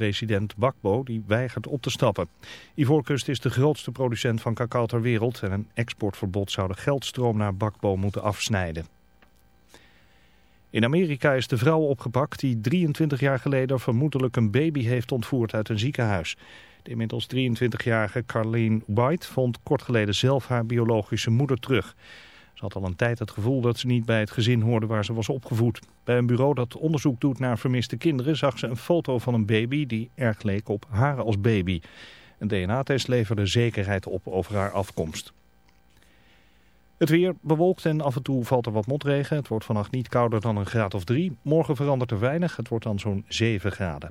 president Bakbo die weigert op te stappen. Ivoorkust is de grootste producent van cacao ter wereld en een exportverbod zou de geldstroom naar Bakbo moeten afsnijden. In Amerika is de vrouw opgepakt die 23 jaar geleden vermoedelijk een baby heeft ontvoerd uit een ziekenhuis. De inmiddels 23-jarige Carlene White vond kort geleden zelf haar biologische moeder terug. Ze had al een tijd het gevoel dat ze niet bij het gezin hoorde waar ze was opgevoed. Bij een bureau dat onderzoek doet naar vermiste kinderen zag ze een foto van een baby die erg leek op haar als baby. Een DNA-test leverde zekerheid op over haar afkomst. Het weer bewolkt en af en toe valt er wat motregen. Het wordt vannacht niet kouder dan een graad of drie. Morgen verandert er weinig. Het wordt dan zo'n 7 graden.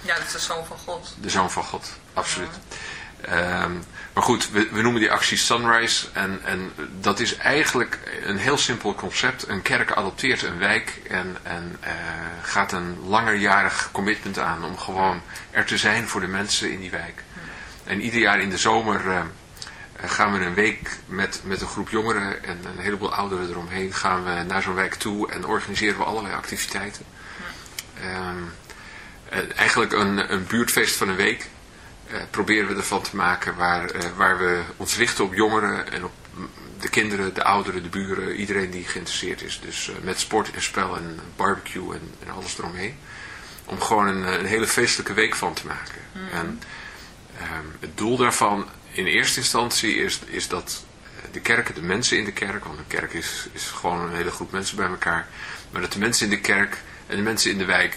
Ja, dat is de Zoon van God. De Zoon van God, absoluut. Um, maar goed, we, we, noemen die actie Sunrise en, en dat is eigenlijk een heel simpel concept. Een kerk adopteert een wijk en, en uh, gaat een langerjarig commitment aan om gewoon er te zijn voor de mensen in die wijk. En ieder jaar in de zomer uh, gaan we een week met, met een groep jongeren en een heleboel ouderen eromheen gaan we naar zo'n wijk toe en organiseren we allerlei activiteiten. Um, eh, eigenlijk een, een buurtfeest van een week uh, proberen we ervan te maken waar, uh, waar we ons richten op jongeren en op de kinderen, de ouderen, de buren, iedereen die geïnteresseerd is. Dus met sport en spel en barbecue en, en alles eromheen. Om gewoon een, een, hele feestelijke week van te maken. Mm. En um, het doel daarvan in eerste instantie is, is dat de kerken, de mensen in de kerk, want een kerk is, is gewoon een hele groep mensen bij elkaar. Maar dat de mensen in de kerk en de mensen in de wijk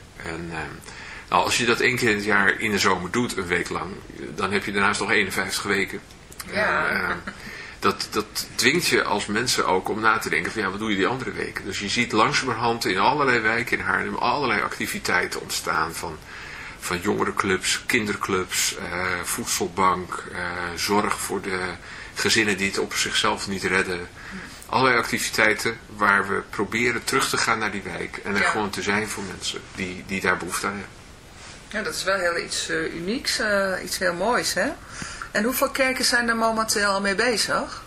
En nou, als je dat één keer in het jaar in de zomer doet, een week lang, dan heb je daarnaast nog 51 weken. Ja dat, dat dwingt je als mensen ook om na te denken van ja, wat doe je die andere weken? Dus je ziet langzamerhand in allerlei wijken in Haarlem allerlei activiteiten ontstaan van, van jongerenclubs, kinderclubs, eh, voedselbank, eh, zorg voor de gezinnen die het op zichzelf niet redden. Allerlei activiteiten waar we proberen terug te gaan naar die wijk en er gewoon te zijn voor mensen die, die daar behoefte aan hebben. Ja, dat is wel heel iets uh, unieks, uh, iets heel moois, hè? En hoeveel kerken zijn er momenteel al mee bezig?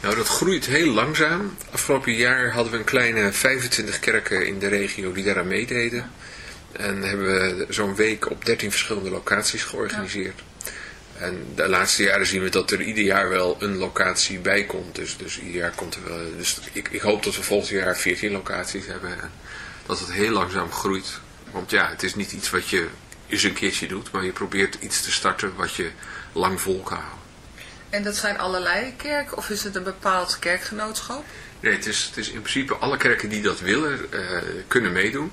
Nou, dat groeit heel langzaam. Afgelopen jaar hadden we een kleine 25 kerken in de regio die daaraan meededen. En hebben we zo'n week op 13 verschillende locaties georganiseerd. En de laatste jaren zien we dat er ieder jaar wel een locatie bij komt. Dus, dus ieder jaar komt er wel... Dus ik, ik hoop dat we volgend jaar 14 locaties hebben. Dat het heel langzaam groeit. Want ja, het is niet iets wat je eens een keertje doet, maar je probeert iets te starten wat je lang vol kan houden. En dat zijn allerlei kerken of is het een bepaald kerkgenootschap? Nee, het is, het is in principe alle kerken die dat willen, uh, kunnen meedoen.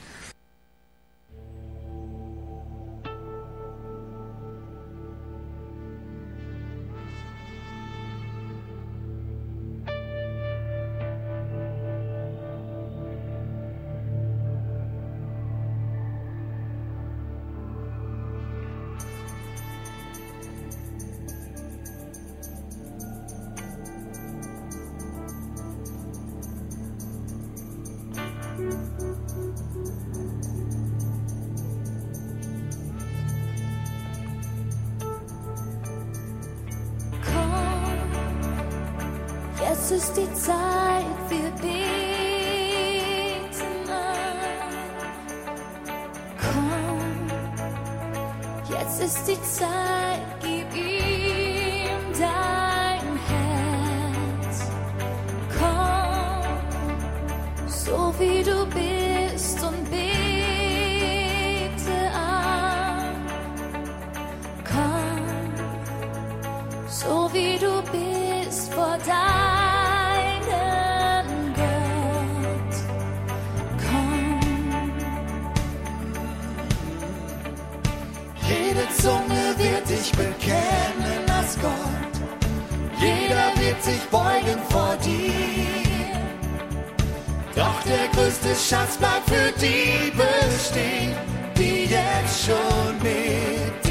So wie du bist vor deinem Zunge wird dich bekennen als Gott. Jeder wird sich beugen vor dir. Doch der größte Schatz bleibt für die bestehen, die jetzt schon mit dir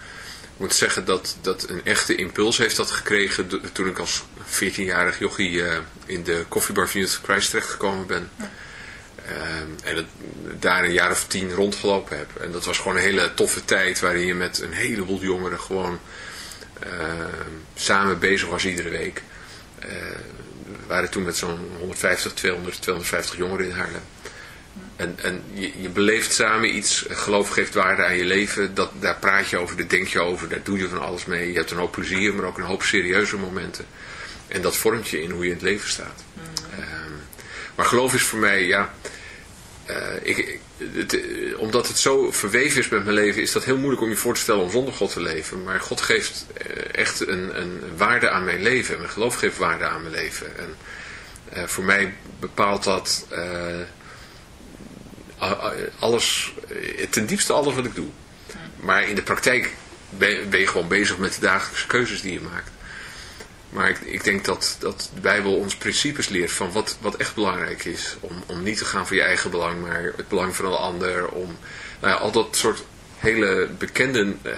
Ik moet zeggen dat, dat een echte impuls heeft dat gekregen toen ik als 14-jarig jochie uh, in de koffiebar van Youth Christ terechtgekomen ben. Ja. en het, daar een jaar of tien rondgelopen heb. En dat was gewoon een hele toffe tijd waarin je met een heleboel jongeren gewoon Ehm, samen bezig was iedere week. Eh, we waren toen met zo'n 150, 200, 250 jongeren in Haarlem. En, en je, je, beleeft samen iets, geloof geeft waarde aan je leven, dat, daar praat je over, daar denk je over, daar doe je van alles mee. Je hebt een hoop plezier, maar ook een hoop serieuze momenten. En dat vormt je in hoe je in het leven staat. Um, maar geloof is voor mij, ja, uh, ik, het, eh, omdat het zo verweven is met mijn leven, is dat heel moeilijk om je voor te stellen om zonder God te leven. Maar God geeft eh, echt een, een waarde aan mijn leven. Mijn geloof geeft waarde aan mijn leven. En voor mij bepaalt dat alles, ten diepste alles wat ik doe. Maar in de praktijk ben, je gewoon bezig met de dagelijkse keuzes die je maakt. Maar ik, ik, denk dat, dat de Bijbel ons principes leert van wat, wat echt belangrijk is. Om, om niet te gaan voor je eigen belang, maar het belang van een ander. Om nou ja, al dat soort hele bekende uh,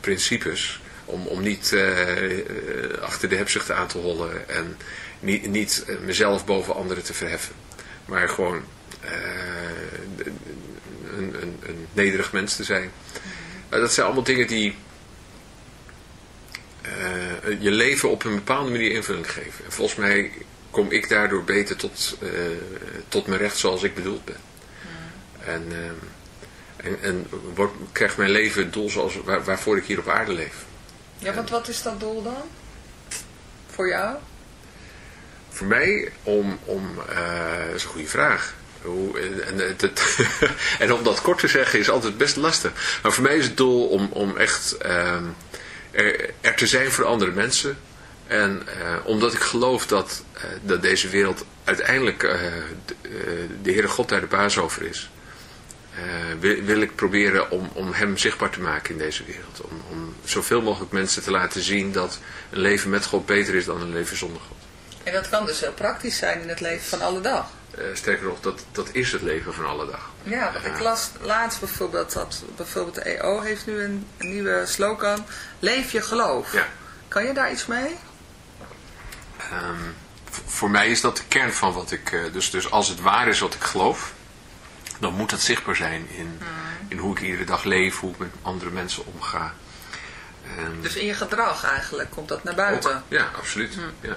principes. Om, om niet uh, achter de hebzucht aan te hollen en niet, niet mezelf boven anderen te verheffen. Maar gewoon een, een, een, nederig mens te zijn. dat zijn allemaal dingen die uh, je leven op een bepaalde manier invulling geven. En volgens mij kom ik daardoor beter tot, uh, tot mijn recht zoals ik bedoeld ben. En, uh, en, en krijgt mijn leven het doel zoals, waar, waarvoor ik hier op aarde leef. Ja, want wat is dat doel dan? Voor jou? Voor mij om, om dat is een goede vraag. En, en, om dat kort te zeggen is altijd best lastig. Maar voor mij is het doel om, om echt ehm, er, er te zijn voor andere mensen. En uh, omdat ik geloof dat, uh, dat deze wereld uiteindelijk de, de Heere God daar de baas over is. Wil, wil, ik proberen om, om hem zichtbaar te maken in deze wereld. Om, om zoveel mogelijk mensen te laten zien dat een leven met God beter is dan een leven zonder God. En dat kan dus heel praktisch zijn in het leven van alle dag. sterker nog, dat, dat is het leven van alle dag. Ja, ik las laatst bijvoorbeeld dat bijvoorbeeld de EO heeft nu een, een nieuwe slogan, leef je geloof. Ja. Kan je daar iets mee? Um, voor mij is dat de kern van wat ik, uh, dus, dus als het waar is wat ik geloof, dan moet dat zichtbaar zijn in, mm. in hoe ik iedere dag leef, hoe ik met andere mensen omga. Um, dus in je gedrag eigenlijk komt dat naar buiten? Ook, ja, absoluut. Mm. Ja.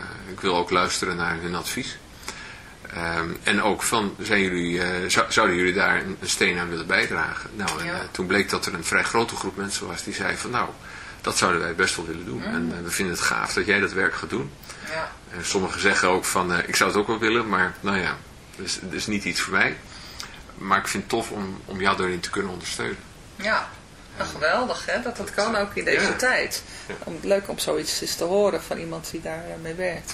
Eh, ik wil ook luisteren naar hun advies. Ehm, en ook van, zijn jullie, eh, zou- zouden jullie daar een, een steen aan willen bijdragen? Nou, en Ja. eh, toen bleek dat er een vrij grote groep mensen was die zei van, nou, dat zouden wij best wel willen doen. En eh, we vinden het gaaf dat jij dat werk gaat doen. Ja. En sommigen zeggen ook van, ik zou het ook wel willen, maar nou ja, dat is, dat is niet iets voor mij. Maar ik vind het tof om, om jou daarin te kunnen ondersteunen. Ja, nou, geweldig hè, dat dat kan ook in deze tijd. Leuk om zoiets eens te horen van iemand die daar eh, werkt.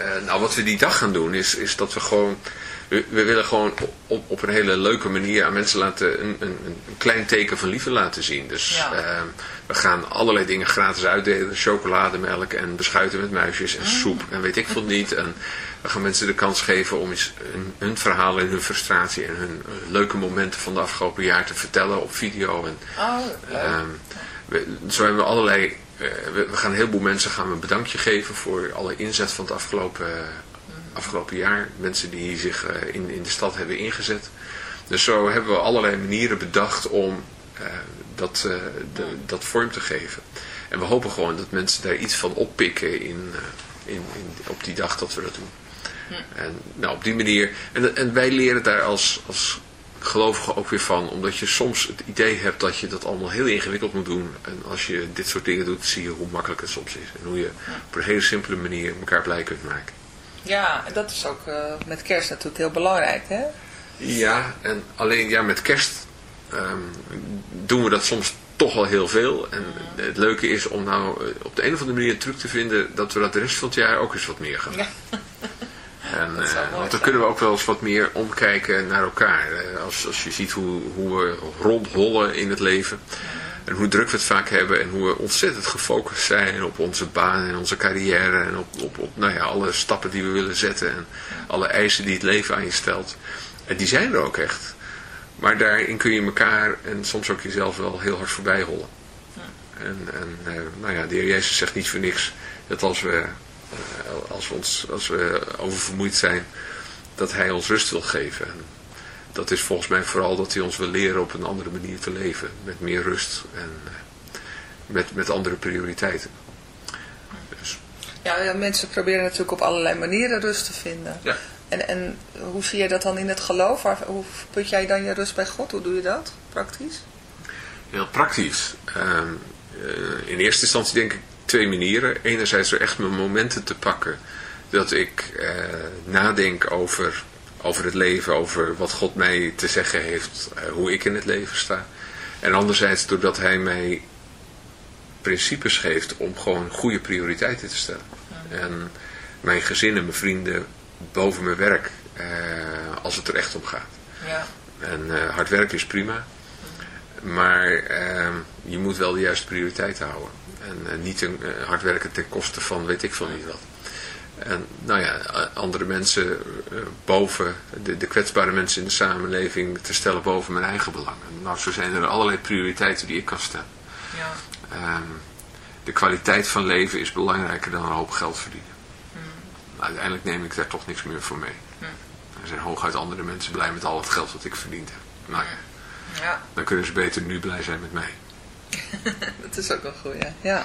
Uh, nou, wat we die dag gaan doen is, is dat we gewoon... We, we willen gewoon op, op een hele leuke manier aan mensen laten een, een, een klein teken van liefde laten zien. Dus ja. uh, we gaan allerlei dingen gratis uitdelen. Chocolademelk en beschuiten met muisjes en soep en weet ik veel niet. En we gaan mensen de kans geven om eens hun, hun verhalen en hun frustratie en hun leuke momenten van de afgelopen jaar te vertellen op video. En, oh, uh, we, zo hebben we allerlei... We, we, gaan een heleboel mensen gaan we een bedankje geven voor alle inzet van het afgelopen, afgelopen jaar. Mensen die zich uh, in, in de stad hebben ingezet. Dus zo hebben we allerlei manieren bedacht om uh, dat, uh, de, dat vorm te geven. En we hopen gewoon dat mensen daar iets van oppikken in, in, in, op die dag dat we dat doen. En nou, op die manier... En, en wij leren daar als, als gelovigen ook weer van. Omdat je soms het idee hebt dat je dat allemaal heel ingewikkeld moet doen. En als je dit soort dingen doet, zie je hoe makkelijk het soms is. En hoe je op een hele simpele manier elkaar blij kunt maken. Ja, en dat is ook uh, met kerst natuurlijk heel belangrijk, hè? Ja, en alleen ja, met kerst um, doen we dat soms toch al heel veel. En het leuke is om nou op de een of andere manier een truc te vinden dat we dat de rest van het jaar ook eens wat meer gaan doen. Ja. En, uh, want dan kunnen we ook wel eens wat meer omkijken naar elkaar. Als, als je ziet hoe, hoe we rondhollen in het leven. En hoe druk we het vaak hebben. En hoe we ontzettend gefocust zijn op onze baan en onze carrière. En op, op, op nou ja, alle stappen die we willen zetten. En alle eisen die het leven aan je stelt. En die zijn er ook echt. Maar daarin kun je elkaar en soms ook jezelf wel heel hard voorbij rollen. En, en uh, nou ja, de heer Jezus zegt niet voor niks dat als we als we, ons, als we oververmoeid zijn, dat hij ons rust wil geven. En dat is volgens mij vooral dat hij ons wil leren op een andere manier te leven. Met meer rust en uh, met, met andere prioriteiten. Dus. Ja, ja, mensen proberen natuurlijk op allerlei manieren rust te vinden. Ja. En, en hoe zie je dat dan in het geloof? Hoe put jij dan je rust bij God? Hoe doe je dat praktisch? Heel praktisch. Um, uh, in eerste instantie denk ik twee manieren. Enerzijds door echt mijn momenten te pakken. Dat ik uh, nadenk over, over het leven, over wat God mij te zeggen heeft, uh, hoe ik in het leven sta. En anderzijds doordat hij mij principes geeft om gewoon goede prioriteiten te stellen. En mijn gezin en mijn vrienden boven mijn werk, uh, als het er echt om gaat. Ja. En hard werken is prima. Maar je moet wel de juiste prioriteiten houden. En uh, niet een, uh, hard werken ten koste van weet ik veel niet wat. En nou ja, andere mensen uh, boven, de, de kwetsbare mensen in de samenleving te stellen boven mijn eigen belangen. Nou, zo zijn er allerlei prioriteiten die ik kan stellen. Ja. Um, de kwaliteit van leven is belangrijker dan een hoop geld verdienen. Hmm. Uiteindelijk neem ik daar toch niks meer voor mee. Hmm. Er zijn hooguit andere mensen blij met al het geld wat ik verdiend heb. Nou ja, ja. dan kunnen ze beter nu blij zijn met mij. dat is ook wel goed, ja.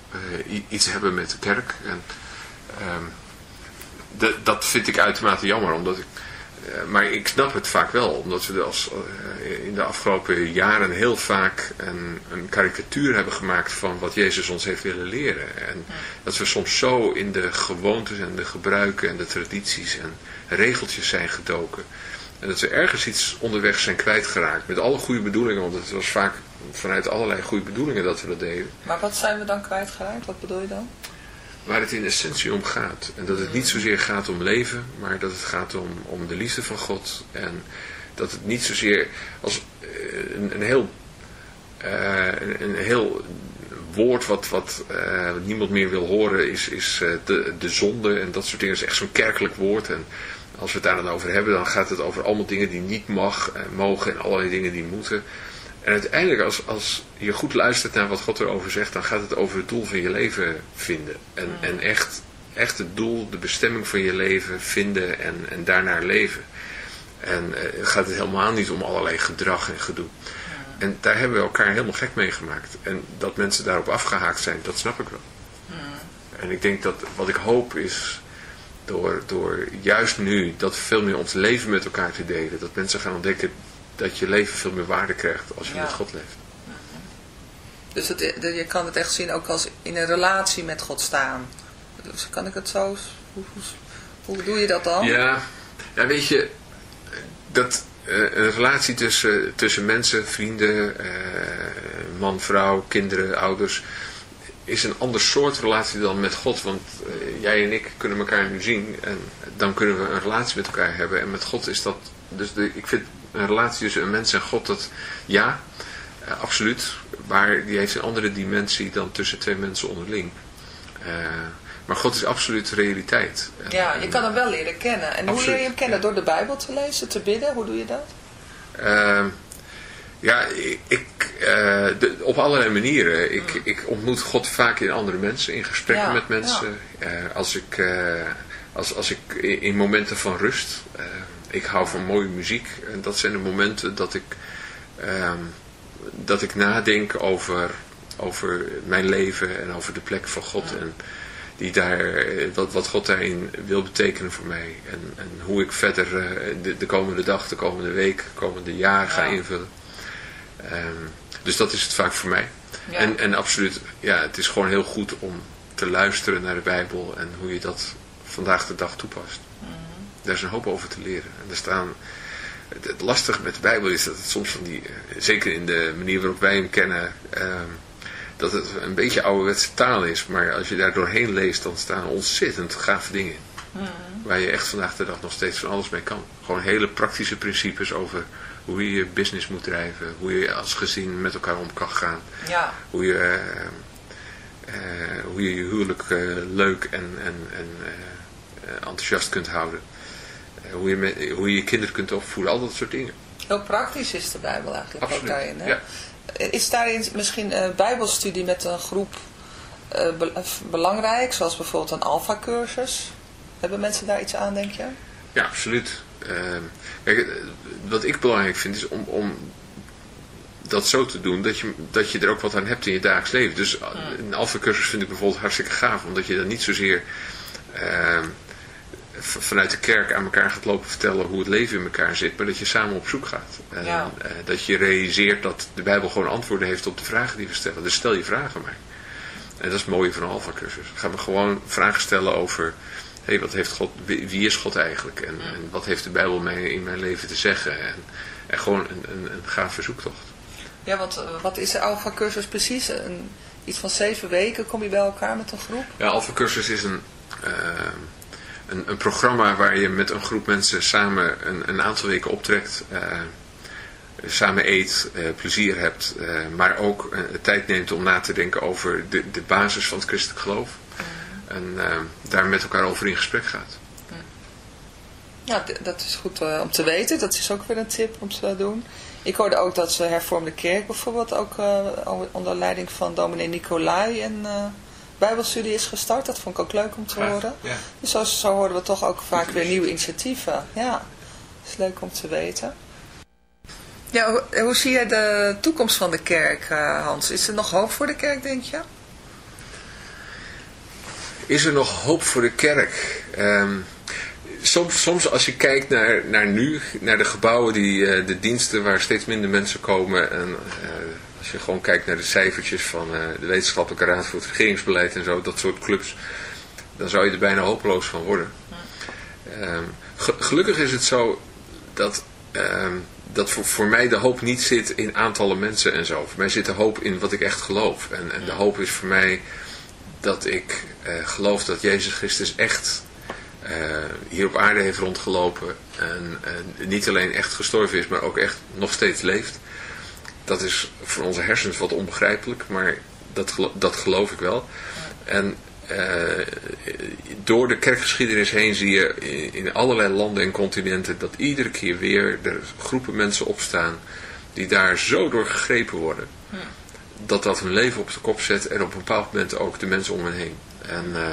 uh, iets hebben met de kerk. En, um, de, dat vind ik uitermate jammer, omdat ik, uh, maar ik snap het vaak wel, omdat we als, uh, in de afgelopen jaren heel vaak een, een karikatuur hebben gemaakt van wat Jezus ons heeft willen leren. En dat we soms zo in de gewoontes en de gebruiken en de tradities en regeltjes zijn gedoken. En dat ze ergens iets onderweg zijn kwijtgeraakt. Met alle goede bedoelingen, want het was vaak vanuit allerlei goede bedoelingen dat we dat deden. Maar wat zijn we dan kwijtgeraakt? Wat bedoel je dan? Waar het in essentie om gaat. En dat het niet zozeer gaat om leven, maar dat het gaat om, om de liefde van God. En dat het niet zozeer als eh, een, een heel, uh, een, een, heel woord wat, wat uh, niemand meer wil horen is, is de, de zonde en dat soort dingen. is echt zo'n kerkelijk woord. En als we het daar dan over hebben, dan gaat het over allemaal dingen die niet mag en mogen en allerlei dingen die moeten. En uiteindelijk, als, als je goed luistert naar wat God erover zegt, dan gaat het over het doel van je leven vinden. En, mm. en echt, echt het doel, de bestemming van je leven vinden en, en daarnaar leven. En uh, gaat het helemaal niet om allerlei gedrag en gedoe. Mm. En daar hebben we elkaar helemaal gek mee gemaakt. En dat mensen daarop afgehaakt zijn, dat snap ik wel. Mm. En ik denk dat wat ik hoop is, door, door juist nu dat veel meer ons leven met elkaar te delen, dat mensen gaan ontdekken dat je leven veel meer waarde krijgt als je ja. met God leeft. Dus het, je kan het echt zien ook als in een relatie met God staan. Dus kan ik het zo... Hoe, hoe, doe je dat dan? Ja, ja weet je, dat, uh, een relatie tussen, tussen mensen, vrienden, uh, man, vrouw, kinderen, ouders, is een ander soort relatie dan met God. Want uh, jij en ik kunnen elkaar nu zien en dan kunnen we een relatie met elkaar hebben. En met God is dat, dus de, ik vind een relatie tussen een mens en God, dat ja, uh, absoluut. Maar die heeft een andere dimensie dan tussen twee mensen onderling. Uh, maar God is absoluut realiteit. Ja, je kan hem wel leren kennen. En absoluut, hoe leer je hem kennen? Ja. Door de Bijbel te lezen, te bidden? Hoe doe je dat? Ja, ik, uh, de, op allerlei manieren. Ik, mm. ik ontmoet God vaak in andere mensen, in gesprekken ja, met mensen. Ja. Uh, als, ik, uh, als, als ik in momenten van rust, ik hou van mooie muziek. En dat zijn de momenten dat ik, um, dat ik nadenk over, over mijn leven en over de plek van God. En die daar, wat, wat God daarin wil betekenen voor mij. En, en hoe ik verder de, de komende dag, de komende week, de komende jaar ga invullen. Um, dus dat is het vaak voor mij. Ja. En, en absoluut, ja, het is gewoon heel goed om te luisteren naar de Bijbel en hoe je dat vandaag de dag toepast. Mm -hmm. Daar is een hoop over te leren. En er staan, het, het lastige met de Bijbel is dat het soms van die, zeker in de manier waarop wij hem kennen, um, dat het een beetje ouderwetse taal is. Maar als je daar doorheen leest, dan staan ontzettend gave dingen in. Mm -hmm. Waar je echt vandaag de dag nog steeds van alles mee kan. Gewoon hele praktische principes over hoe je je business moet drijven, hoe je als gezin met elkaar om kan gaan. Ja. Hoe, je, uh, uh, hoe je je huwelijk uh, leuk en, en, en enthousiast kunt houden. hoe, je met, hoe je je kinderen kunt opvoeden, al dat soort dingen. Heel praktisch is de Bijbel eigenlijk Absoluut. ook daarin. Hè? Ja. Is daarin misschien een bijbelstudie met een groep be belangrijk, zoals bijvoorbeeld een alfa-cursus? Hebben mensen daar iets aan, denk je? Ja, absoluut. Uh, kijk, wat ik belangrijk vind is om, om dat zo te doen dat je, dat je er ook wat aan hebt in je dagelijks leven. Dus een alfa-cursus vind ik bijvoorbeeld hartstikke gaaf, omdat je dan niet zozeer uh, vanuit de kerk aan elkaar gaat lopen vertellen hoe het leven in elkaar zit, maar dat je samen op zoek gaat. En ja. uh, dat je realiseert dat de Bijbel gewoon antwoorden heeft op de vragen die we stellen. Dus stel je vragen maar. En dat is het mooie van een alfa-cursus. Gaan we gewoon vragen stellen over hey, wat heeft God, wie is God eigenlijk? En, en, wat heeft de Bijbel mij in mijn leven te zeggen? En, en gewoon een, een, een gave zoektocht. Ja, want wat is de Alpha Cursus precies? Een, iets van zeven weken kom je bij elkaar met een groep? Ja, Alpha Cursus is een, uh, een, een, programma waar je met een groep mensen samen een, een aantal weken optrekt. Uh, samen eet, plezier hebt, maar ook tijd neemt om na te denken over de, de basis van het christelijk geloof en uh, daar met elkaar over in gesprek gaat. Ja, dat is goed uh, om te weten. Dat is ook weer een tip om te doen. Ik hoorde ook dat ze hervormde kerk bijvoorbeeld ook uh, onder leiding van dominee Nicolai een bijbelstudie is gestart. Dat vond ik ook leuk om te Graag, horen. Ja. Dus zo, zo horen we toch ook vaak weer nieuwe initiatieven. Ja, dat is leuk om te weten. Ja, hoe, hoe zie je de toekomst van de kerk, Hans? Is er nog hoop voor de kerk, denk je? Is er nog hoop voor de kerk? Um, soms, soms als je kijkt naar, naar nu, naar de gebouwen, die, uh, de diensten waar steeds minder mensen komen. En uh, als je gewoon kijkt naar de cijfertjes van uh, de Wetenschappelijke Raad voor het Regeringsbeleid en zo, dat soort clubs. Dan zou je er bijna hopeloos van worden. Um, ge gelukkig is het zo dat ehm, dat voor, voor mij de hoop niet zit in aantallen mensen en zo. Voor mij zit de hoop in wat ik echt geloof. En, en de hoop is voor mij dat ik uh, geloof dat Jezus Christus echt uh, hier op aarde heeft rondgelopen. En, niet alleen echt gestorven is, maar ook echt nog steeds leeft. Dat is voor onze hersens wat onbegrijpelijk, maar dat, dat geloof ik wel. En uh, door de kerkgeschiedenis heen zie je in, in, allerlei landen en continenten dat iedere keer weer er groepen mensen opstaan die daar zo door gegrepen worden. Ja. Dat dat hun leven op de kop zet en op een bepaald moment ook de mensen om hen heen. En, uh,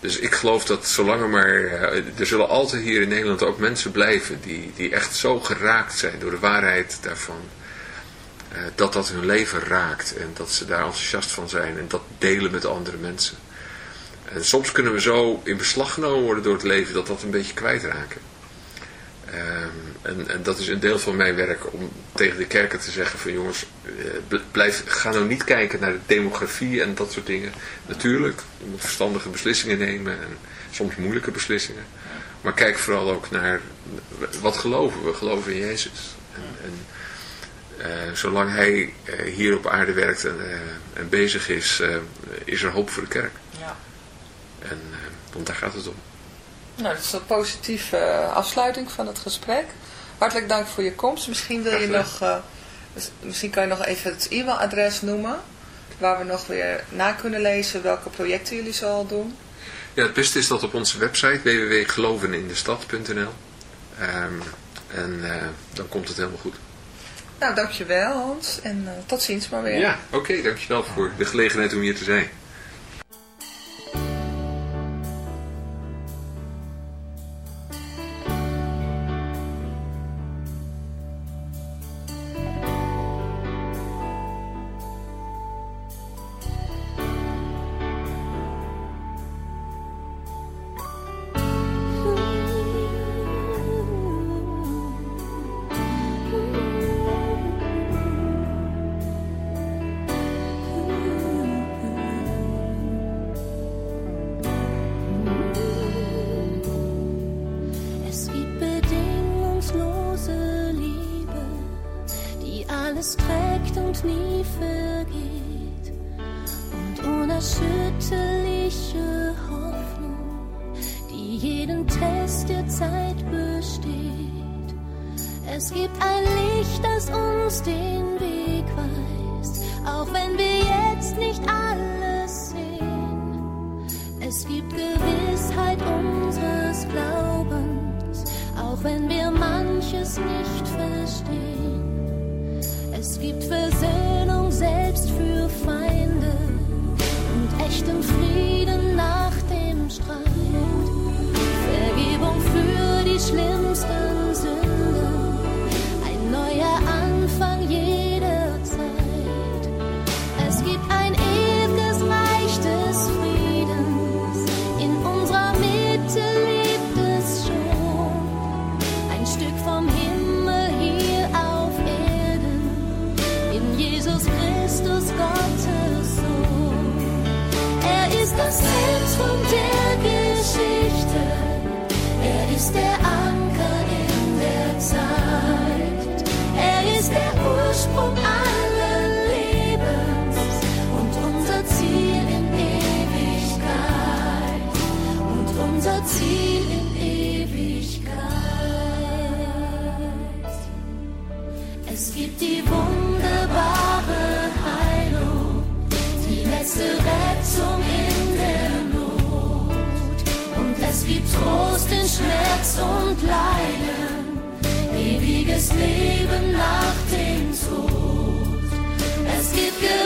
dus ik geloof dat zolang er maar, uh, er zullen altijd hier in Nederland ook mensen blijven die, die echt zo geraakt zijn door de waarheid daarvan. dat dat hun leven raakt en dat ze daar enthousiast van zijn en dat delen met andere mensen. En soms kunnen we zo in beslag genomen worden door het leven dat dat een beetje kwijtraken. Um, en, en, dat is een deel van mijn werk om tegen de kerken te zeggen van jongens, eh, blijf, ga nou niet kijken naar de demografie en dat soort dingen. Natuurlijk, je moet verstandige beslissingen nemen en soms moeilijke beslissingen. Maar kijk vooral ook naar wat geloven we. Geloven in Jezus. En, en uh, zolang hij uh, hier op aarde werkt en, en bezig is, is er hoop voor de kerk. Ja. En, want daar gaat het om. Nou, dat is een positieve afsluiting van het gesprek. Hartelijk dank voor je komst. Misschien wil je nog, uh, misschien kan je nog even het e-mailadres noemen, waar we nog weer na kunnen lezen welke projecten jullie zoal doen. Ja, het beste is dat op onze website www.gelovenindestad.nl um, en uh, dan komt het helemaal goed. Nou, dankjewel Hans en uh, tot ziens maar weer. Ja, oké, okay, dankjewel voor de gelegenheid om hier te zijn. alles trägt und nie vergeht und unerschütterliche Hoffnung, die jeden Test der Zeit besteht. Es gibt ein Licht, das uns den Weg weist, auch wenn wir jetzt nicht alles sehen. Es gibt Gewissheit unseres Glaubens, auch wenn wir manches nicht verstehen. Es gibt Versöhnung selbst für Feinde und echten Frieden nach dem Streit. Vergebung für die schlimmsten Und Leiden, ewiges Leben nach dem Tod. Es gibt Ge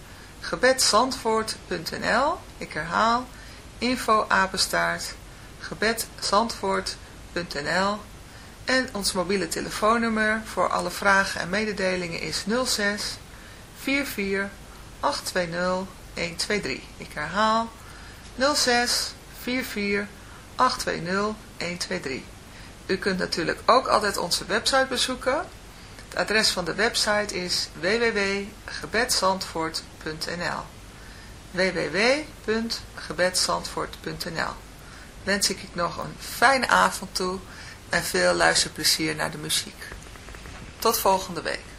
gebedsandvoort.nl Ik herhaal info apenstaart gebedsandvoort.nl En ons mobiele telefoonnummer voor alle vragen en mededelingen is 06 44 820 123. Ik herhaal 06 44 820 123. U kunt natuurlijk ook altijd onze website bezoeken. Het adres van de website is www.gebedsandvoort.nl www.gebedsandvoort.nl Wens ik nog een fijne avond toe en veel luisterplezier naar de muziek. Tot volgende week.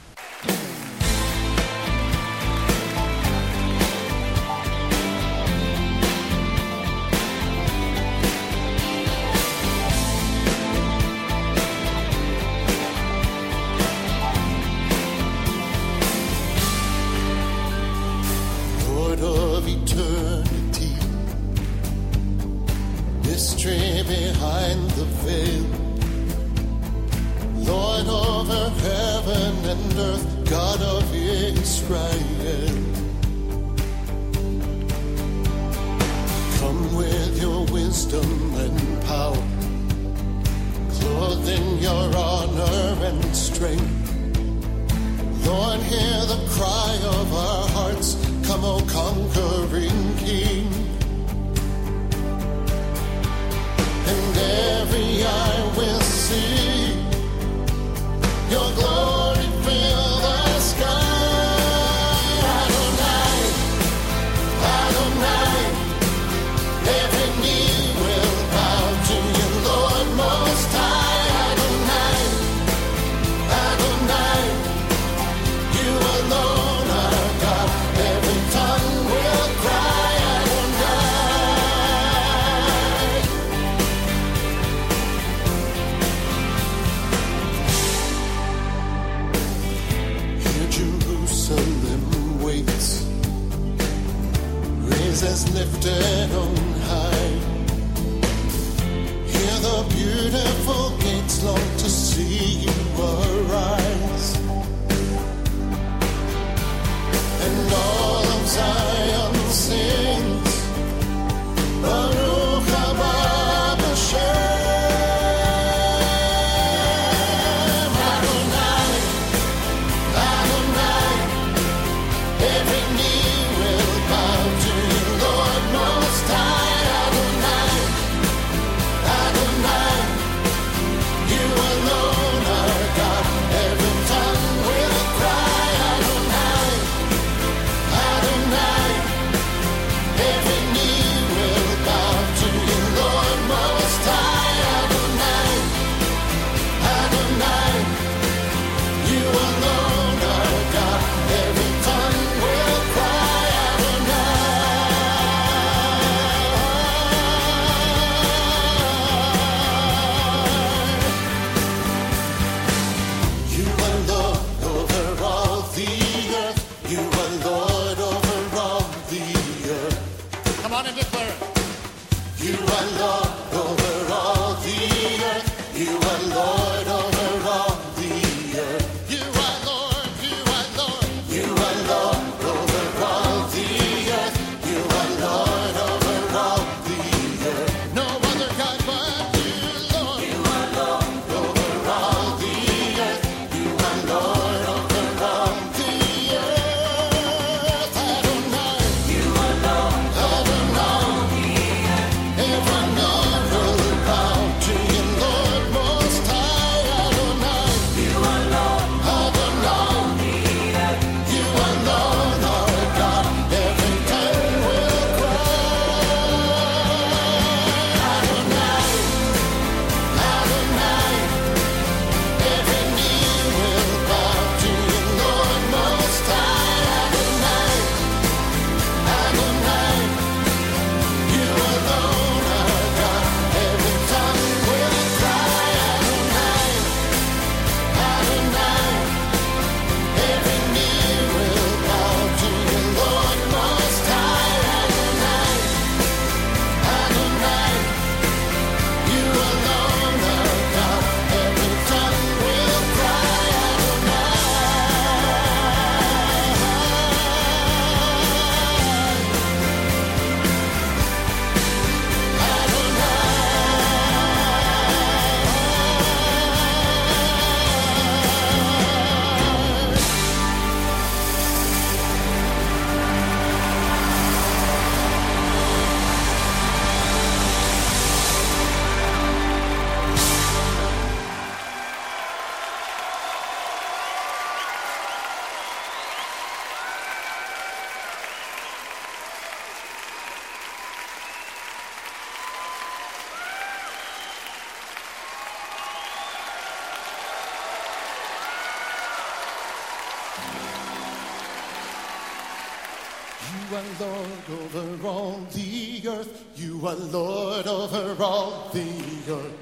You are Lord over all the earth. You are Lord over all the earth.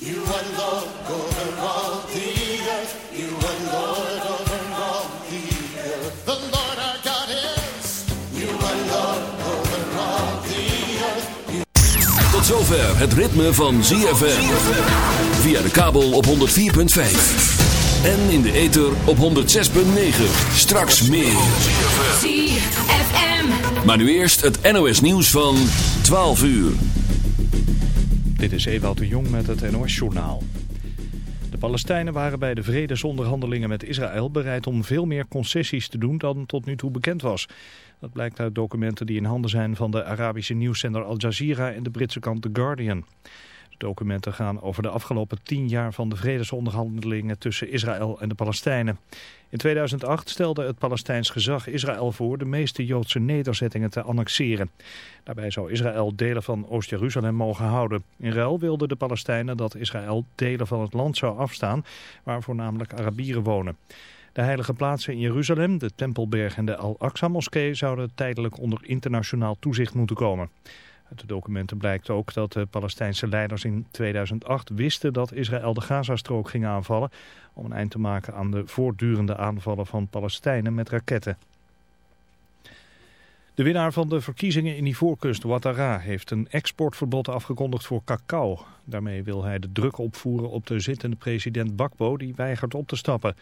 You are Lord over all the earth. You are Lord over all the earth. The Lord our God is. You are Lord over all the earth. Tot zover het ritme van ZFM. Via de kabel op 104.5. En in de ether op 106.9. Straks meer. ZFM. Maar nu eerst het NOS nieuws van 12 uur. Dit is Ewout de Jong met het NOS-journaal. De Palestijnen waren bij de vredesonderhandelingen met Israël bereid om veel meer concessies te doen dan tot nu toe bekend was. Dat blijkt uit documenten die in handen zijn van de Arabische nieuwszender Al Jazeera en de Britse krant The Guardian. Documenten gaan over de afgelopen tien jaar van de vredesonderhandelingen tussen Israël en de Palestijnen. In 2008 stelde het Palestijns gezag Israël voor de meeste Joodse nederzettingen te annexeren. Daarbij zou Israël delen van Oost-Jeruzalem mogen houden. In ruil wilden de Palestijnen dat Israël delen van het land zou afstaan, waar voornamelijk Arabieren wonen. De heilige plaatsen in Jeruzalem, de Tempelberg en de Al-Aqsa-moskee zouden tijdelijk onder internationaal toezicht moeten komen. Uit de documenten blijkt ook dat de Palestijnse leiders in 2008 wisten dat Israël de Gazastrook ging aanvallen om een eind te maken aan de voortdurende aanvallen van Palestijnen met raketten. De winnaar van de verkiezingen in Ivoorkust, Ouattara, heeft een exportverbod afgekondigd voor cacao. Daarmee wil hij de druk opvoeren op de zittende president Bakbo, die weigert op te stappen.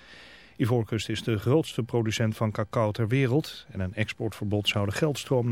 Ivoorkust is de grootste producent van cacao ter wereld en een exportverbod zou de geldstroom naar